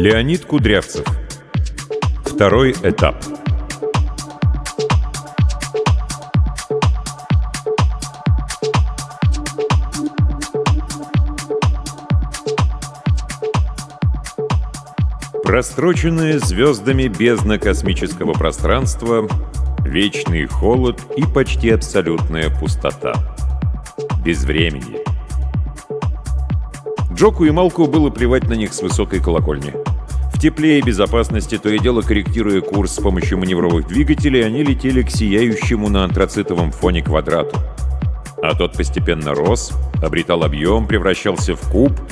Леонид Кудрявцев. Второй этап. Простроченная звездами бездна космического пространства, вечный холод и почти абсолютная пустота. Без времени. Джоку и Малку было плевать на них с высокой колокольни. Тепле и безопасности, то и дело корректируя курс с помощью маневровых двигателей, они летели к сияющему на антрацитовом фоне квадрату. А тот постепенно рос, обретал объем, превращался в куб —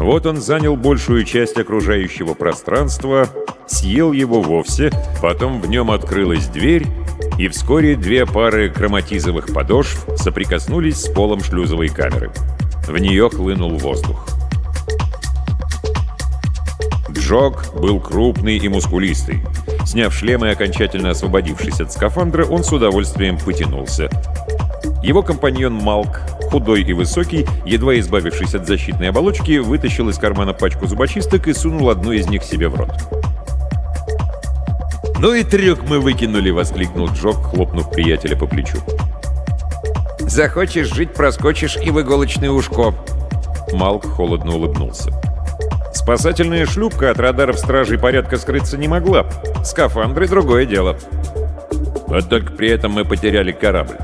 вот он занял большую часть окружающего пространства, съел его вовсе, потом в нем открылась дверь, и вскоре две пары хроматизовых подошв соприкоснулись с полом шлюзовой камеры. В нее хлынул воздух. Джок был крупный и мускулистый. Сняв шлем и окончательно освободившись от скафандра, он с удовольствием потянулся. Его компаньон Малк худой и высокий, едва избавившись от защитной оболочки, вытащил из кармана пачку зубочисток и сунул одну из них себе в рот. «Ну и трюк мы выкинули!» — воскликнул Джок, хлопнув приятеля по плечу. «Захочешь жить, проскочишь и в иголочное ушко!» Малк холодно улыбнулся. Спасательная шлюпка от радаров стражей порядка скрыться не могла. Скафандры — другое дело. Вот только при этом мы потеряли корабль.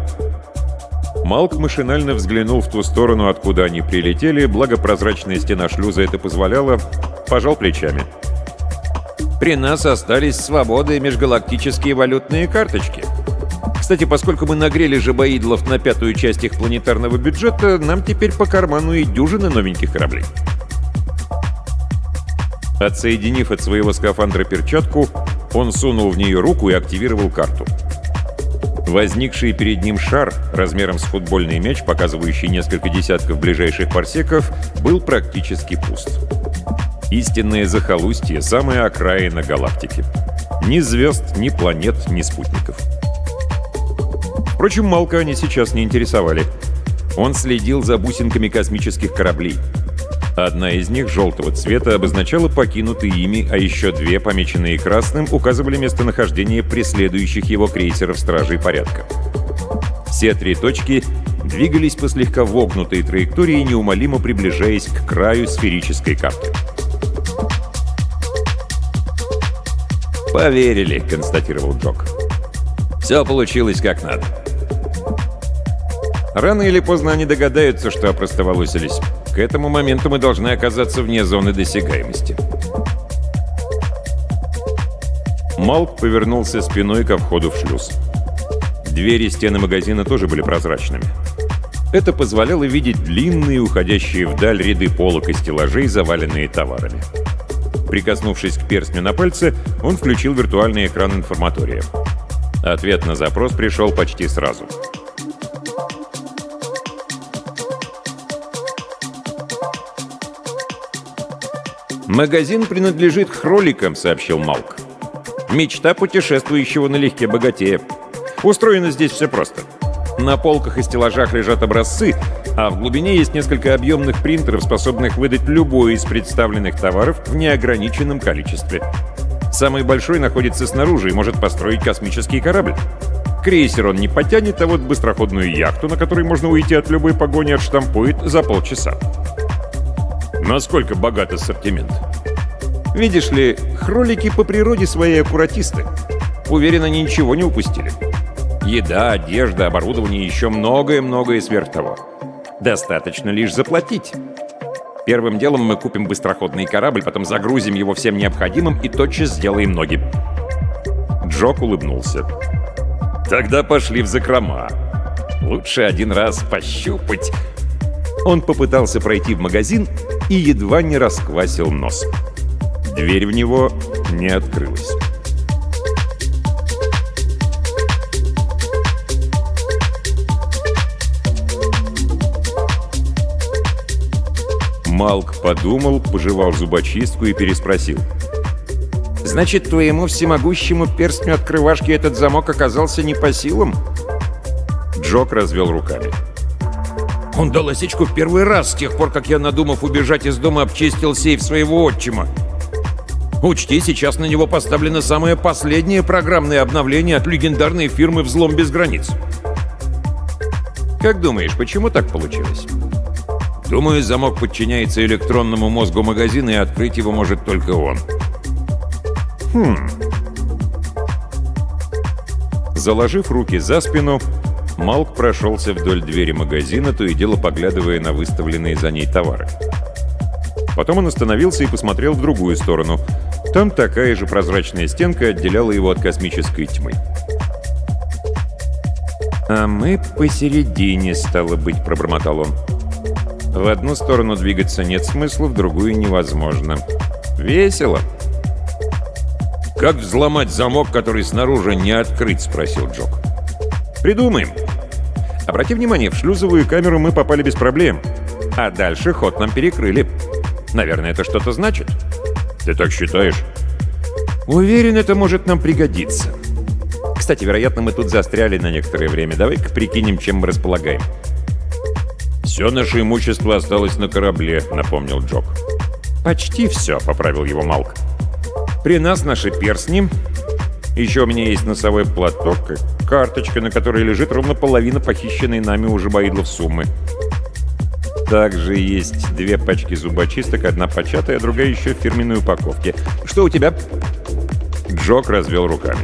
Малк машинально взглянул в ту сторону, откуда они прилетели, благо прозрачная стена шлюза это позволяла, пожал плечами. «При нас остались свободы и межгалактические валютные карточки. Кстати, поскольку мы нагрели жабоидлов на пятую часть их планетарного бюджета, нам теперь по карману и дюжины новеньких кораблей». Отсоединив от своего скафандра перчатку, он сунул в нее руку и активировал карту. Возникший перед ним шар, размером с футбольный мяч, показывающий несколько десятков ближайших парсеков, был практически пуст. Истинное захолустье, самая окраина галактики. Ни звезд, ни планет, ни спутников. Впрочем, Малка они сейчас не интересовали. Он следил за бусинками космических кораблей — Одна из них, желтого цвета, обозначала покинутые ими, а еще две, помеченные красным, указывали местонахождение преследующих его крейсеров Стражей Порядка. Все три точки двигались по слегка вогнутой траектории, неумолимо приближаясь к краю сферической карты. «Поверили», — констатировал Джок. «Все получилось как надо». Рано или поздно они догадаются, что опростоволосились. К этому моменту мы должны оказаться вне зоны досягаемости. Малк повернулся спиной ко входу в шлюз. Двери стены магазина тоже были прозрачными. Это позволяло видеть длинные, уходящие вдаль ряды полок и стеллажей, заваленные товарами. Прикоснувшись к перстню на пальце, он включил виртуальный экран информатория. Ответ на запрос пришел почти сразу — «Магазин принадлежит хроликам», — сообщил Малк. «Мечта путешествующего налегке богатея. Устроено здесь все просто. На полках и стеллажах лежат образцы, а в глубине есть несколько объемных принтеров, способных выдать любой из представленных товаров в неограниченном количестве. Самый большой находится снаружи и может построить космический корабль. Крейсер он не потянет, а вот быстроходную яхту, на которой можно уйти от любой погони, отштампует за полчаса. Насколько богат ассортимент? Видишь ли, хролики по природе своей аккуратисты. Уверен, они ничего не упустили. Еда, одежда, оборудование и еще многое-многое сверх того. Достаточно лишь заплатить. Первым делом мы купим быстроходный корабль, потом загрузим его всем необходимым и тотчас сделаем ноги. Джок улыбнулся. Тогда пошли в закрома. Лучше один раз пощупать. Он попытался пройти в магазин и едва не расквасил нос. Дверь в него не открылась. Малк подумал, пожевал зубочистку и переспросил. «Значит, твоему всемогущему перстню открывашки этот замок оказался не по силам?» Джок развел руками. Он дал осечку в первый раз с тех пор, как я, надумав убежать из дома, обчистил сейф своего отчима. Учти, сейчас на него поставлено самое последнее программное обновление от легендарной фирмы «Взлом без границ». Как думаешь, почему так получилось? Думаю, замок подчиняется электронному мозгу магазина, и открыть его может только он. Хм. Заложив руки за спину, Малк прошелся вдоль двери магазина, то и дело поглядывая на выставленные за ней товары. Потом он остановился и посмотрел в другую сторону. Там такая же прозрачная стенка отделяла его от космической тьмы. «А мы посередине, стало быть», — пробормотал он. «В одну сторону двигаться нет смысла, в другую невозможно. Весело». «Как взломать замок, который снаружи не открыть?» — спросил Джок. «Придумаем. Обрати внимание, в шлюзовую камеру мы попали без проблем. А дальше ход нам перекрыли. Наверное, это что-то значит». «Ты так считаешь?» «Уверен, это может нам пригодиться. Кстати, вероятно, мы тут застряли на некоторое время. Давай-ка прикинем, чем мы располагаем». «Все наше имущество осталось на корабле», — напомнил Джок. «Почти все», — поправил его Малк. При нас наши перстни. Еще у меня есть носовой платок и карточка, на которой лежит ровно половина похищенной нами у Жабаидлов суммы. Также есть две пачки зубочисток, одна початая, другая еще в фирменной упаковке. Что у тебя?» Джок развел руками.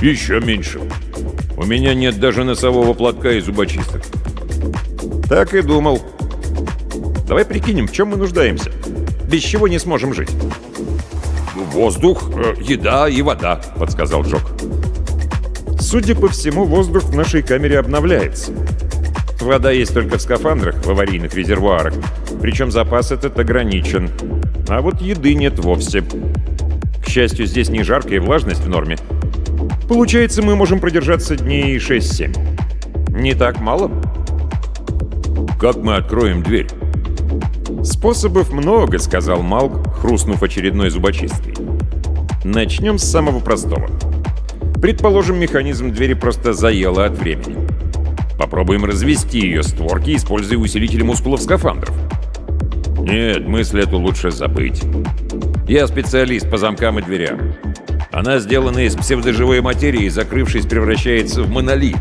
«Еще меньше. У меня нет даже носового платка и зубочисток». «Так и думал. Давай прикинем, в чем мы нуждаемся. Без чего не сможем жить?» «Воздух, э, еда и вода», — подсказал Джок. «Судя по всему, воздух в нашей камере обновляется. Вода есть только в скафандрах, в аварийных резервуарах. Причем запас этот ограничен. А вот еды нет вовсе. К счастью, здесь не жарко и влажность в норме. Получается, мы можем продержаться дней 6-7. Не так мало?» «Как мы откроем дверь?» «Способов много», — сказал Малк, хрустнув очередной зубочисткой. «Начнем с самого простого. Предположим, механизм двери просто заело от времени. Попробуем развести ее створки, используя усилители мускулов скафандров». «Нет, мысль эту лучше забыть. Я специалист по замкам и дверям. Она сделана из псевдоживой материи закрывшись, превращается в монолит.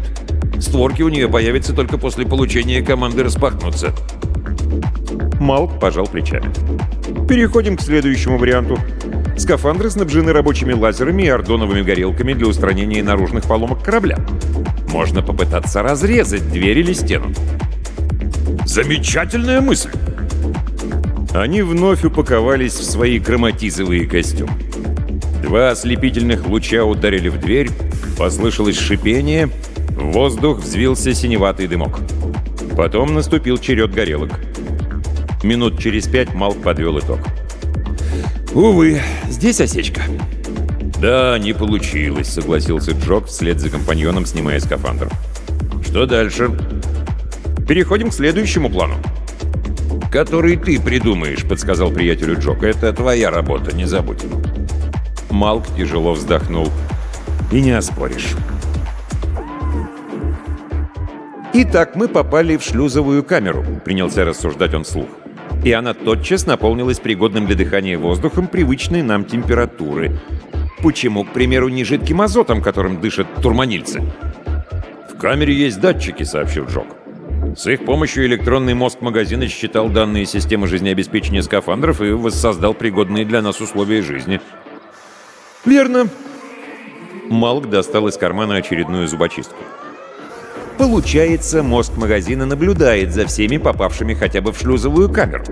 Створки у нее появятся только после получения команды распахнуться». Малк пожал плечами. Переходим к следующему варианту. Скафандры снабжены рабочими лазерами и ордоновыми горелками для устранения наружных поломок корабля. Можно попытаться разрезать дверь или стену. Замечательная мысль! Они вновь упаковались в свои хроматизовые костюмы. Два ослепительных луча ударили в дверь, послышалось шипение, в воздух взвился синеватый дымок. Потом наступил черед горелок. Минут через пять Малк подвел итог. «Увы, здесь осечка». «Да, не получилось», — согласился Джок вслед за компаньоном, снимая скафандр. «Что дальше?» «Переходим к следующему плану». «Который ты придумаешь», — подсказал приятелю Джок. «Это твоя работа, не забудь». Малк тяжело вздохнул. «И не оспоришь». «Итак, мы попали в шлюзовую камеру», — принялся рассуждать он вслух и она тотчас наполнилась пригодным для дыхания воздухом привычной нам температуры. Почему, к примеру, не жидким азотом, которым дышат турманильцы? «В камере есть датчики», — сообщил Джок. С их помощью электронный мозг магазина считал данные системы жизнеобеспечения скафандров и воссоздал пригодные для нас условия жизни. «Верно». Малк достал из кармана очередную зубочистку. Получается, мозг магазина наблюдает за всеми попавшими хотя бы в шлюзовую камеру.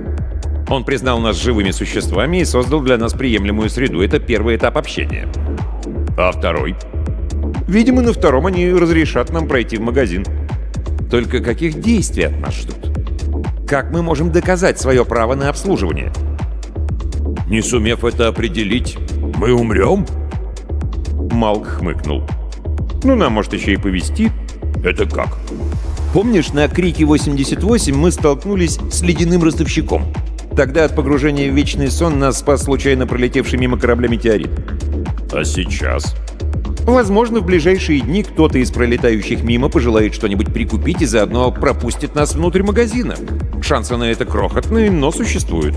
Он признал нас живыми существами и создал для нас приемлемую среду. Это первый этап общения. А второй? Видимо, на втором они разрешат нам пройти в магазин. Только каких действий от нас ждут? Как мы можем доказать свое право на обслуживание? Не сумев это определить, мы умрем? Малк хмыкнул. Ну, нам может еще и повезти. Это как? Помнишь, на Крике 88 мы столкнулись с ледяным ростовщиком? Тогда от погружения в вечный сон нас спас случайно пролетевший мимо корабля метеорит. А сейчас? Возможно, в ближайшие дни кто-то из пролетающих мимо пожелает что-нибудь прикупить и заодно пропустит нас внутрь магазина. Шансы на это крохотные, но существуют.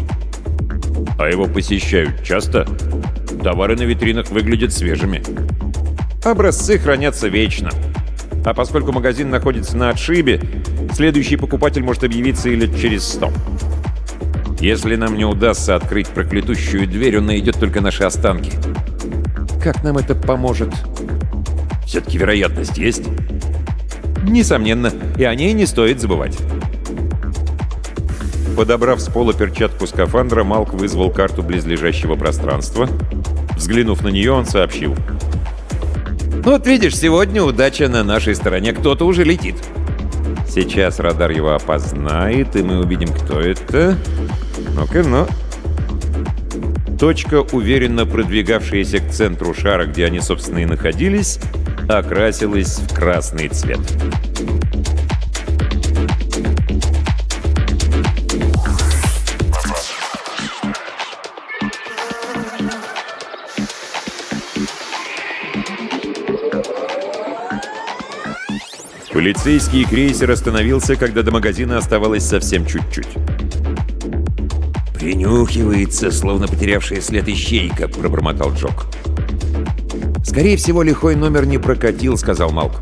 А его посещают часто? Товары на витринах выглядят свежими. Образцы хранятся вечно. А поскольку магазин находится на отшибе, следующий покупатель может объявиться и лет через сто. Если нам не удастся открыть проклятущую дверь, он найдет только наши останки. Как нам это поможет? Все-таки вероятность есть? Несомненно, и о ней не стоит забывать. Подобрав с пола перчатку скафандра, Малк вызвал карту близлежащего пространства. Взглянув на нее, он сообщил. «Вот видишь, сегодня удача на нашей стороне. Кто-то уже летит». Сейчас радар его опознает, и мы увидим, кто это. Ну-ка, ну. Точка, уверенно продвигавшаяся к центру шара, где они, собственно, и находились, окрасилась в красный цвет. Полицейский крейсер остановился, когда до магазина оставалось совсем чуть-чуть. «Принюхивается, словно потерявшая след ищейка», — пробормотал Джок. «Скорее всего, лихой номер не прокатил», — сказал Малк.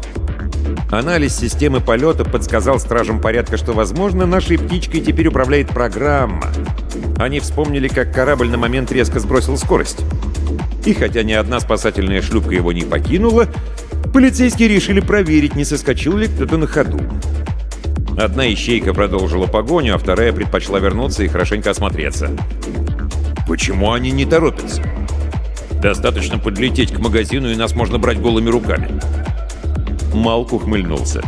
Анализ системы полета подсказал стражам порядка, что, возможно, нашей птичкой теперь управляет программа. Они вспомнили, как корабль на момент резко сбросил скорость. И хотя ни одна спасательная шлюпка его не покинула, Полицейские решили проверить, не соскочил ли кто-то на ходу. Одна ищейка продолжила погоню, а вторая предпочла вернуться и хорошенько осмотреться. Почему они не торопятся? Достаточно подлететь к магазину, и нас можно брать голыми руками. Малк ухмыльнулся.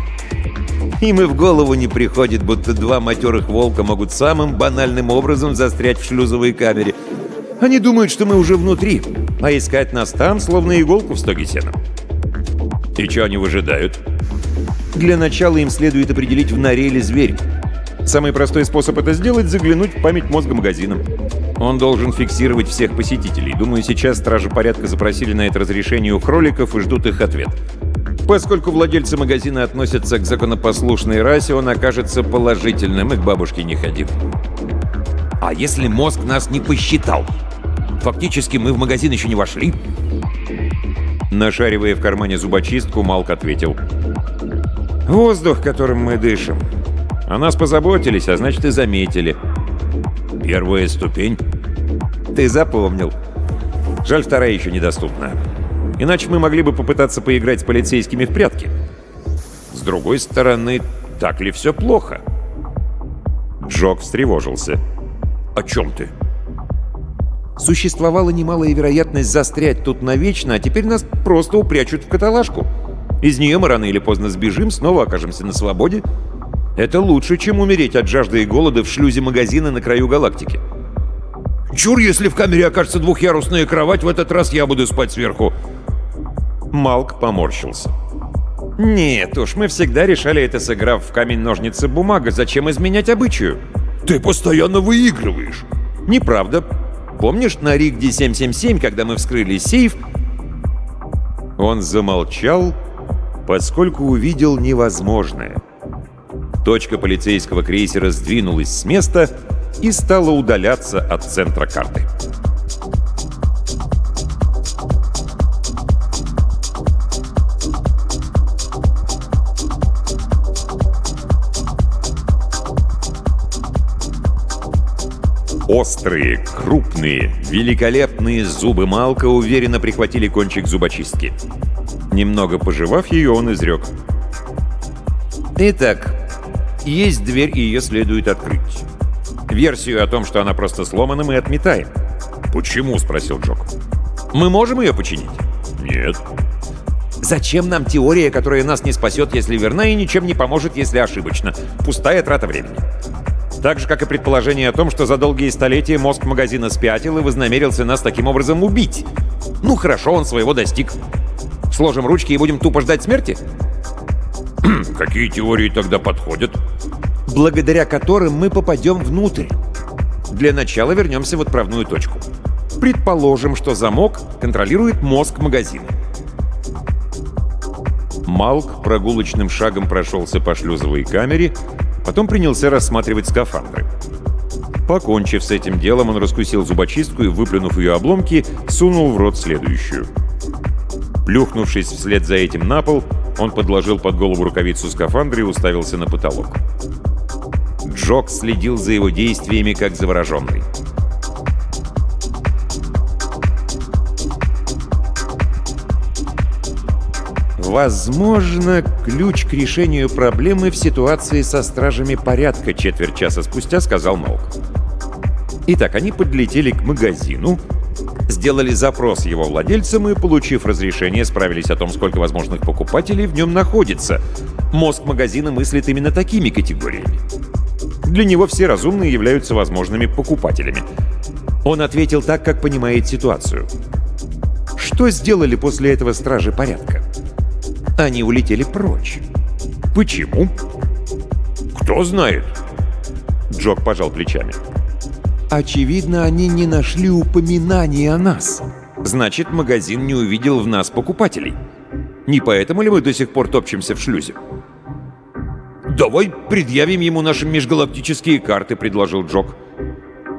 Им и в голову не приходит, будто два матерых волка могут самым банальным образом застрять в шлюзовой камере. Они думают, что мы уже внутри, а искать нас там, словно иголку в стоге сена. И что они выжидают? Для начала им следует определить, в норе ли зверь. Самый простой способ это сделать — заглянуть в память мозга магазина. Он должен фиксировать всех посетителей. Думаю, сейчас стражи порядка запросили на это разрешение у кроликов и ждут их ответ. Поскольку владельцы магазина относятся к законопослушной расе, он окажется положительным и к бабушке не ходил. А если мозг нас не посчитал? Фактически мы в магазин еще не вошли. Нашаривая в кармане зубочистку, Малк ответил. «Воздух, которым мы дышим. О нас позаботились, а значит и заметили». «Первая ступень?» «Ты запомнил. Жаль, вторая еще недоступна. Иначе мы могли бы попытаться поиграть с полицейскими в прятки. С другой стороны, так ли все плохо?» Джок встревожился. «О чем ты?» Существовала немалая вероятность застрять тут навечно, а теперь нас просто упрячут в каталажку. Из нее мы рано или поздно сбежим, снова окажемся на свободе. Это лучше, чем умереть от жажды и голода в шлюзе магазина на краю галактики. Чур, если в камере окажется двухъярусная кровать, в этот раз я буду спать сверху. Малк поморщился. «Нет уж, мы всегда решали это, сыграв в камень-ножницы-бумага. Зачем изменять обычаю?» «Ты постоянно выигрываешь!» «Неправда. Помнишь на Ригде 777, когда мы вскрыли сейф?» Он замолчал, поскольку увидел невозможное. Точка полицейского крейсера сдвинулась с места и стала удаляться от центра карты. Острые, крупные, великолепные зубы Малка уверенно прихватили кончик зубочистки. Немного пожевав ее, он изрек. «Итак, есть дверь, и ее следует открыть. Версию о том, что она просто сломана, мы отметаем». «Почему?» — спросил Джок. «Мы можем ее починить?» «Нет». «Зачем нам теория, которая нас не спасет, если верна, и ничем не поможет, если ошибочна? Пустая трата времени». Так же, как и предположение о том, что за долгие столетия мозг магазина спятил и вознамерился нас таким образом убить. Ну хорошо, он своего достиг. Сложим ручки и будем тупо ждать смерти? Какие теории тогда подходят? Благодаря которым мы попадем внутрь. Для начала вернемся в отправную точку. Предположим, что замок контролирует мозг магазина. Малк прогулочным шагом прошелся по шлюзовой камере, Потом принялся рассматривать скафандры. Покончив с этим делом, он раскусил зубочистку и, выплюнув ее обломки, сунул в рот следующую. Плюхнувшись вслед за этим на пол, он подложил под голову рукавицу скафандра и уставился на потолок. Джок следил за его действиями, как завороженный. «Возможно, ключ к решению проблемы в ситуации со стражами порядка», четверть часа спустя сказал Молк. Итак, они подлетели к магазину, сделали запрос его владельцам и, получив разрешение, справились о том, сколько возможных покупателей в нем находится. Мозг магазина мыслит именно такими категориями. Для него все разумные являются возможными покупателями. Он ответил так, как понимает ситуацию. Что сделали после этого стражи порядка? Они улетели прочь. Почему? Кто знает? Джок пожал плечами. Очевидно, они не нашли упоминания о нас. Значит, магазин не увидел в нас покупателей. Не поэтому ли мы до сих пор топчемся в шлюзе? «Давай предъявим ему наши межгалактические карты», — предложил Джок.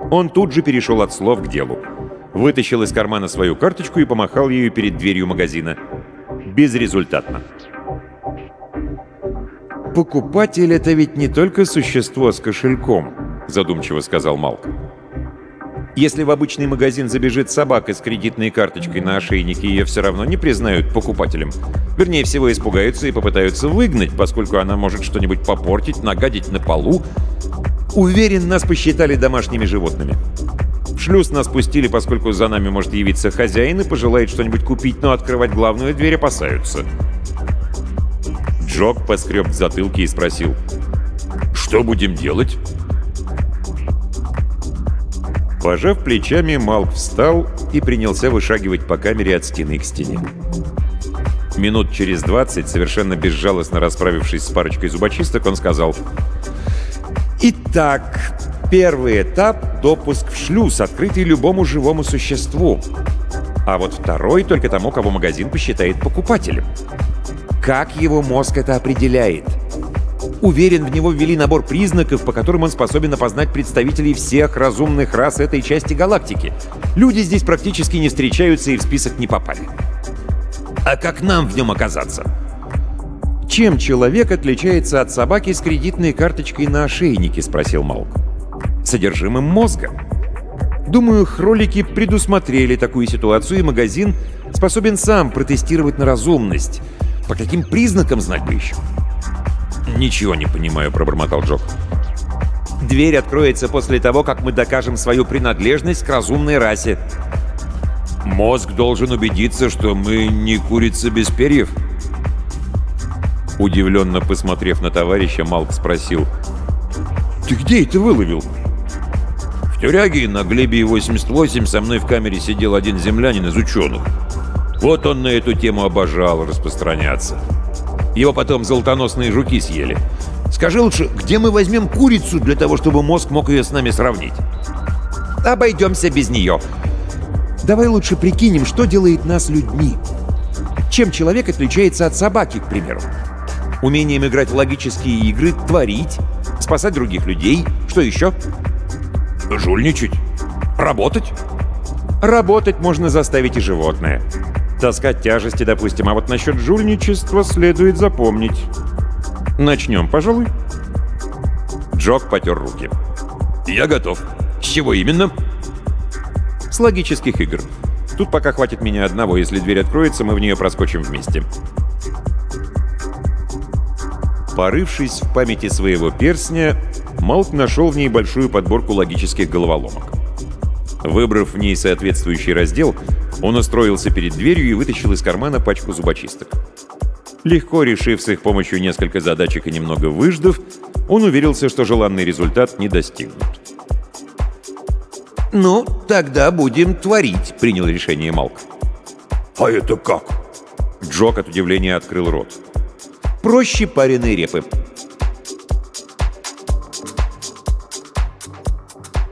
Он тут же перешел от слов к делу. Вытащил из кармана свою карточку и помахал ею перед дверью магазина безрезультатно. «Покупатель — это ведь не только существо с кошельком», — задумчиво сказал Малк. «Если в обычный магазин забежит собака с кредитной карточкой на ошейнике, ее все равно не признают покупателем. Вернее всего, испугаются и попытаются выгнать, поскольку она может что-нибудь попортить, нагадить на полу. Уверен, нас посчитали домашними животными. Шлюз нас пустили, поскольку за нами может явиться хозяин и пожелает что-нибудь купить, но открывать главную дверь опасаются. Джок поскреб в затылке и спросил. «Что будем делать?» Пожав плечами, Малк встал и принялся вышагивать по камере от стены к стене. Минут через двадцать, совершенно безжалостно расправившись с парочкой зубочисток, он сказал «Итак, Первый этап — допуск в шлюз, открытый любому живому существу. А вот второй — только тому, кого магазин посчитает покупателем. Как его мозг это определяет? Уверен, в него ввели набор признаков, по которым он способен опознать представителей всех разумных рас этой части галактики. Люди здесь практически не встречаются и в список не попали. А как нам в нем оказаться? «Чем человек отличается от собаки с кредитной карточкой на ошейнике?» — спросил Малк содержимым мозга. Думаю, хролики предусмотрели такую ситуацию, и магазин способен сам протестировать на разумность. По каким признакам знать бы еще? «Ничего не понимаю», — пробормотал Джок. «Дверь откроется после того, как мы докажем свою принадлежность к разумной расе». «Мозг должен убедиться, что мы не курица без перьев». Удивленно посмотрев на товарища, Малк спросил. «Ты где это выловил?» Тюряге на Глебе 88 со мной в камере сидел один землянин из ученых. Вот он на эту тему обожал распространяться. Его потом золотоносные жуки съели. Скажи лучше, где мы возьмем курицу для того, чтобы мозг мог ее с нами сравнить? Обойдемся без нее. Давай лучше прикинем, что делает нас людьми. Чем человек отличается от собаки, к примеру? Умением играть в логические игры, творить, спасать других людей. Что еще? Жульничать? Работать? Работать можно заставить и животное. Таскать тяжести, допустим, а вот насчет жульничества следует запомнить. Начнем, пожалуй. Джок потер руки. «Я готов. С чего именно?» «С логических игр. Тут пока хватит меня одного. Если дверь откроется, мы в нее проскочим вместе». Порывшись в памяти своего перстня, Малк нашел в ней большую подборку логических головоломок. Выбрав в ней соответствующий раздел, он устроился перед дверью и вытащил из кармана пачку зубочисток. Легко решив с их помощью несколько задачек и немного выждав, он уверился, что желанный результат не достигнут. «Ну, тогда будем творить», — принял решение Малк. «А это как?» Джок от удивления открыл рот. «Проще пареной репы.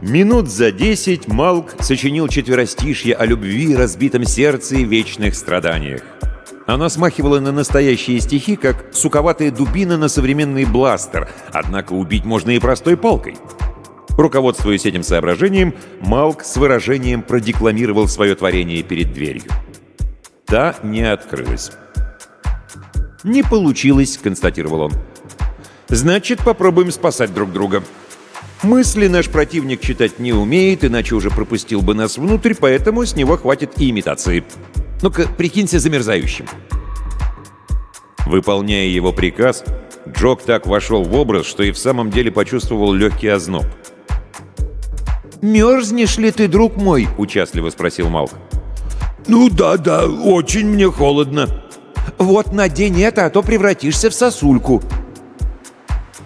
Минут за десять Малк сочинил четверостишье о любви, разбитом сердце и вечных страданиях. Оно смахивало на настоящие стихи, как суковатая дубина на современный бластер, однако убить можно и простой палкой. Руководствуясь этим соображением, Малк с выражением продекламировал свое творение перед дверью. Та не открылась. «Не получилось», — констатировал он. «Значит, попробуем спасать друг друга. Мысли наш противник читать не умеет, иначе уже пропустил бы нас внутрь, поэтому с него хватит и имитации. Ну-ка, прикинься замерзающим». Выполняя его приказ, Джок так вошел в образ, что и в самом деле почувствовал легкий озноб. «Мерзнешь ли ты, друг мой?» — участливо спросил Малк. «Ну да, да, очень мне холодно». «Вот надень это, а то превратишься в сосульку».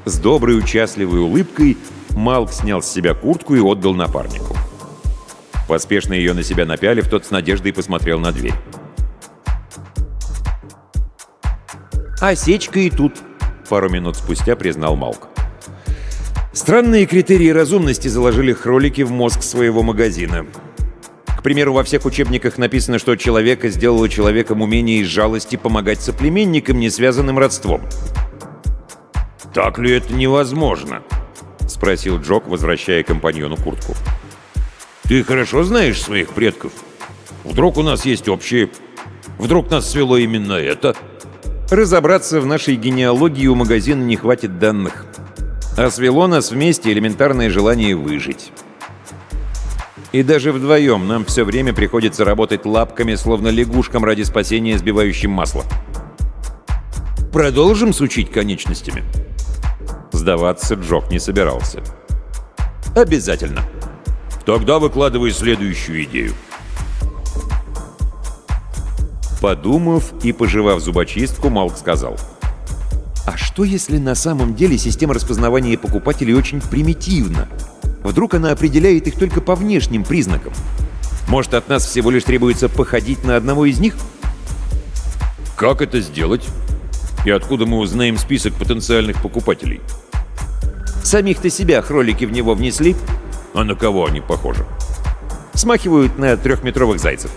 С доброй участливой улыбкой Малк снял с себя куртку и отдал напарнику. Поспешно ее на себя напялив, тот с надеждой посмотрел на дверь. «Осечка и тут», — пару минут спустя признал Малк. Странные критерии разумности заложили хролики в мозг своего магазина. К примеру, во всех учебниках написано, что человека сделало человеком умение из жалости помогать соплеменникам, не связанным родством. «Так ли это невозможно?» — спросил Джок, возвращая компаньону куртку. «Ты хорошо знаешь своих предков? Вдруг у нас есть общие... Вдруг нас свело именно это?» Разобраться в нашей генеалогии у магазина не хватит данных. А свело нас вместе элементарное желание выжить. И даже вдвоем нам все время приходится работать лапками, словно лягушкам ради спасения сбивающим масло. Продолжим сучить конечностями? Сдаваться Джок не собирался. Обязательно. Тогда выкладывай следующую идею. Подумав и пожевав зубочистку, Малк сказал — а что, если на самом деле система распознавания покупателей очень примитивна? Вдруг она определяет их только по внешним признакам? Может, от нас всего лишь требуется походить на одного из них? Как это сделать? И откуда мы узнаем список потенциальных покупателей? Самих-то себя кролики в него внесли? А на кого они похожи? Смахивают на трехметровых зайцев.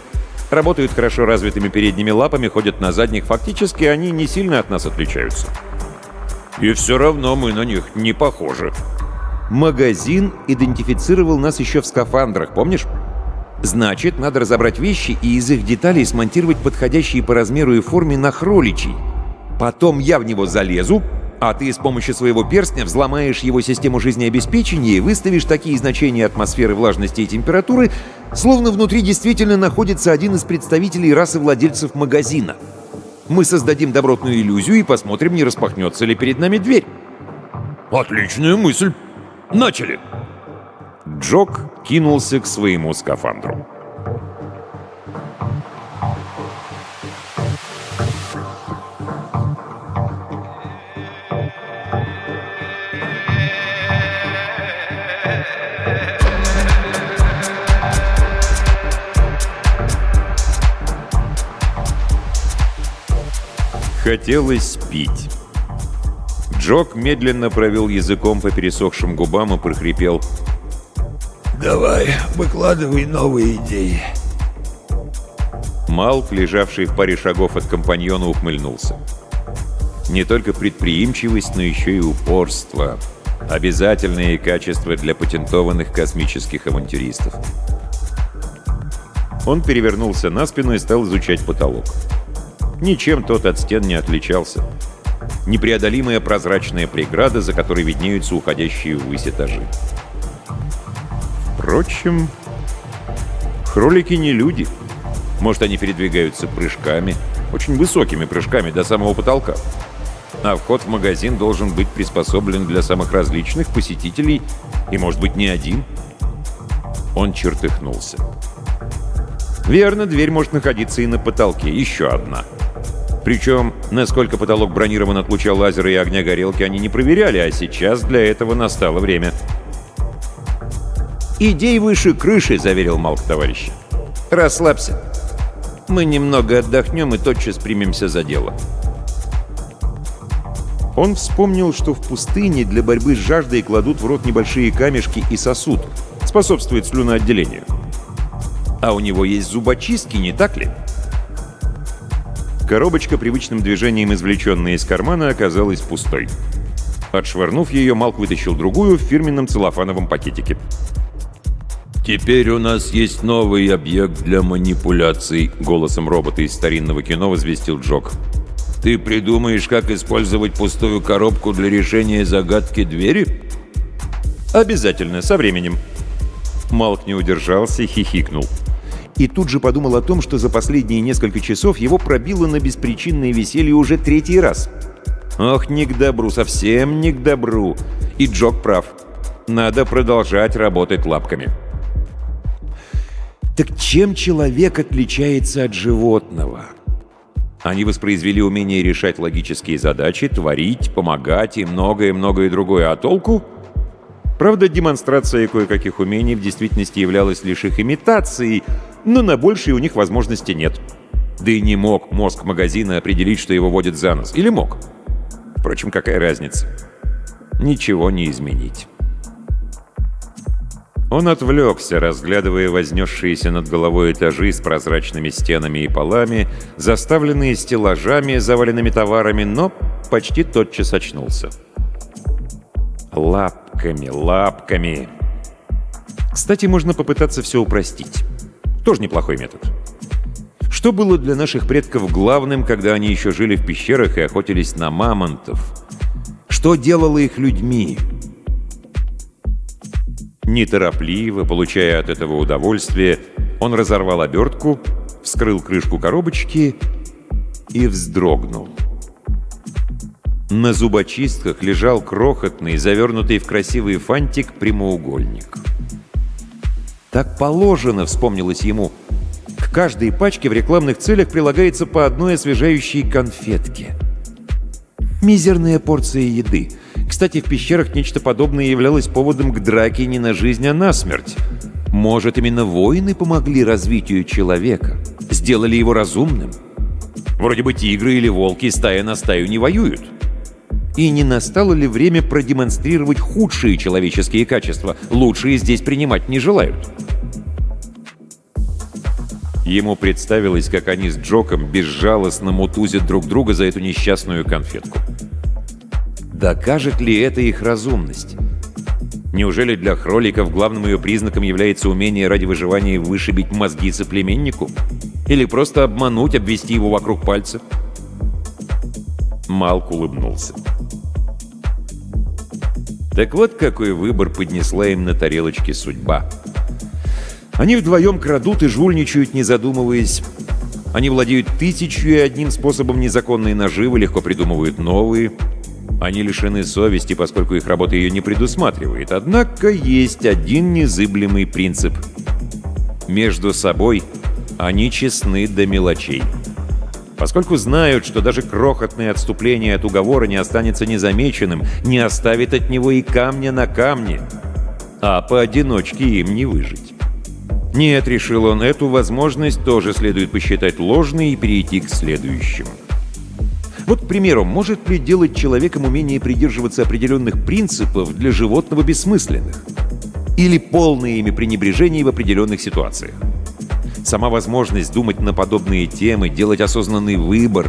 Работают хорошо развитыми передними лапами, ходят на задних. Фактически они не сильно от нас отличаются. И все равно мы на них не похожи. Магазин идентифицировал нас еще в скафандрах, помнишь? Значит, надо разобрать вещи и из их деталей смонтировать подходящие по размеру и форме на хроличий. Потом я в него залезу, а ты с помощью своего перстня взломаешь его систему жизнеобеспечения и выставишь такие значения атмосферы, влажности и температуры, словно внутри действительно находится один из представителей расы владельцев магазина. Мы создадим добротную иллюзию и посмотрим, не распахнется ли перед нами дверь. Отличная мысль. Начали. Джок кинулся к своему скафандру. Хотелось пить. Джок медленно провел языком по пересохшим губам и прохрипел. «Давай, выкладывай новые идеи». Малк, лежавший в паре шагов от компаньона, ухмыльнулся. Не только предприимчивость, но еще и упорство. Обязательные качества для патентованных космических авантюристов. Он перевернулся на спину и стал изучать потолок. Ничем тот от стен не отличался. Непреодолимая прозрачная преграда, за которой виднеются уходящие ввысь этажи. Впрочем, кролики не люди. Может, они передвигаются прыжками, очень высокими прыжками до самого потолка. А вход в магазин должен быть приспособлен для самых различных посетителей, и, может быть, не один. Он чертыхнулся. Верно, дверь может находиться и на потолке. Еще одна — причем, насколько потолок бронирован от луча лазера и огня горелки, они не проверяли, а сейчас для этого настало время. «Идей выше крыши», — заверил Малк товарища. «Расслабься. Мы немного отдохнем и тотчас примемся за дело». Он вспомнил, что в пустыне для борьбы с жаждой кладут в рот небольшие камешки и сосуд. Способствует слюноотделению. А у него есть зубочистки, не так ли? Коробочка, привычным движением извлеченная из кармана, оказалась пустой. Отшвырнув ее, Малк вытащил другую в фирменном целлофановом пакетике. «Теперь у нас есть новый объект для манипуляций», — голосом робота из старинного кино возвестил Джок. «Ты придумаешь, как использовать пустую коробку для решения загадки двери?» «Обязательно, со временем». Малк не удержался и хихикнул. И тут же подумал о том, что за последние несколько часов его пробило на беспричинное веселье уже третий раз. Ох, не к добру, совсем не к добру. И Джок прав. Надо продолжать работать лапками. Так чем человек отличается от животного? Они воспроизвели умение решать логические задачи, творить, помогать и многое-многое другое. А толку? Правда, демонстрация кое-каких умений в действительности являлась лишь их имитацией, но на большее у них возможности нет. Да и не мог мозг магазина определить, что его водят за нос. Или мог? Впрочем, какая разница? Ничего не изменить. Он отвлекся, разглядывая вознесшиеся над головой этажи с прозрачными стенами и полами, заставленные стеллажами, заваленными товарами, но почти тотчас очнулся. Лапками, лапками. Кстати, можно попытаться все упростить. Тоже неплохой метод. Что было для наших предков главным, когда они еще жили в пещерах и охотились на мамонтов? Что делало их людьми? Неторопливо, получая от этого удовольствие, он разорвал обертку, вскрыл крышку коробочки и вздрогнул. На зубочистках лежал крохотный, завернутый в красивый фантик прямоугольник. «Так положено», — вспомнилось ему. «К каждой пачке в рекламных целях прилагается по одной освежающей конфетке». Мизерная порция еды — кстати, в пещерах нечто подобное являлось поводом к драке не на жизнь, а на смерть. Может, именно воины помогли развитию человека, сделали его разумным? Вроде бы тигры или волки стая на стаю не воюют. И не настало ли время продемонстрировать худшие человеческие качества? Лучшие здесь принимать не желают. Ему представилось, как они с Джоком безжалостно мутузят друг друга за эту несчастную конфетку. Докажет ли это их разумность? Неужели для кроликов главным ее признаком является умение ради выживания вышибить мозги соплеменнику? Или просто обмануть, обвести его вокруг пальца? Малк улыбнулся. Так вот какой выбор поднесла им на тарелочке судьба. Они вдвоем крадут и жульничают, не задумываясь. Они владеют тысячью и одним способом незаконной наживы, легко придумывают новые – они лишены совести, поскольку их работа ее не предусматривает. Однако есть один незыблемый принцип. Между собой они честны до мелочей. Поскольку знают, что даже крохотное отступление от уговора не останется незамеченным, не оставит от него и камня на камне, а поодиночке им не выжить. Нет, решил он, эту возможность тоже следует посчитать ложной и перейти к следующему. Вот, к примеру, может ли делать человеком умение придерживаться определенных принципов для животного бессмысленных? Или полное ими пренебрежение в определенных ситуациях? Сама возможность думать на подобные темы, делать осознанный выбор.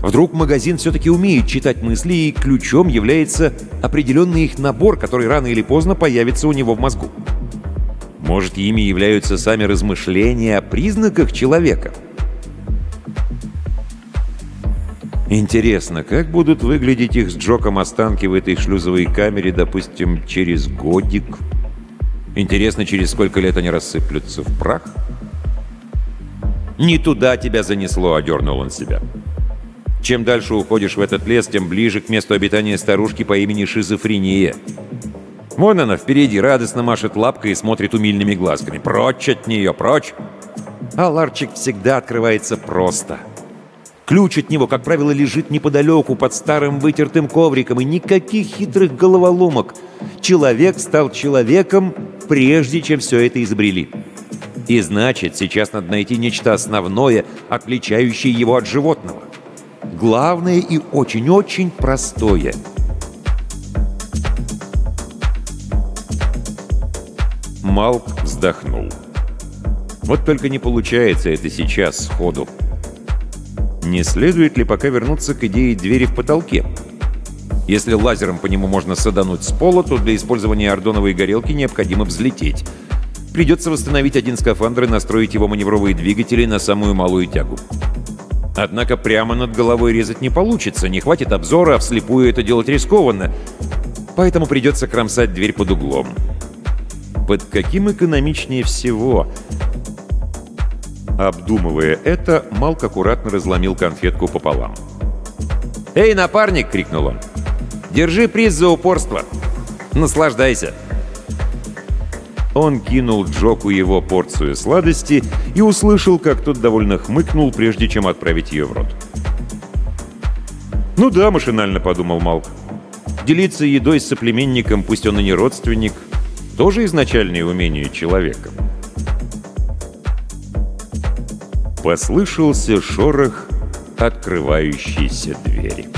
Вдруг магазин все-таки умеет читать мысли, и ключом является определенный их набор, который рано или поздно появится у него в мозгу. Может, ими являются сами размышления о признаках человека – Интересно, как будут выглядеть их с Джоком останки в этой шлюзовой камере, допустим, через годик? Интересно, через сколько лет они рассыплются в прах? «Не туда тебя занесло», — одернул он себя. Чем дальше уходишь в этот лес, тем ближе к месту обитания старушки по имени Шизофрения. Вон она впереди радостно машет лапкой и смотрит умильными глазками. Прочь от нее, прочь! А ларчик всегда открывается просто — Ключ от него, как правило, лежит неподалеку, под старым вытертым ковриком, и никаких хитрых головоломок. Человек стал человеком, прежде чем все это изобрели. И значит, сейчас надо найти нечто основное, отличающее его от животного. Главное и очень-очень простое. Малк вздохнул. Вот только не получается это сейчас сходу. Не следует ли пока вернуться к идее двери в потолке? Если лазером по нему можно садануть с пола, то для использования ордоновой горелки необходимо взлететь. Придется восстановить один скафандр и настроить его маневровые двигатели на самую малую тягу. Однако прямо над головой резать не получится, не хватит обзора, а вслепую это делать рискованно. Поэтому придется кромсать дверь под углом. Под каким экономичнее всего? Обдумывая это, Малк аккуратно разломил конфетку пополам. «Эй, напарник!» — крикнул он. «Держи приз за упорство! Наслаждайся!» Он кинул Джоку его порцию сладости и услышал, как тот довольно хмыкнул, прежде чем отправить ее в рот. «Ну да», — машинально подумал Малк. «Делиться едой с соплеменником, пусть он и не родственник, тоже изначальное умение человека». Послышался шорох открывающейся двери.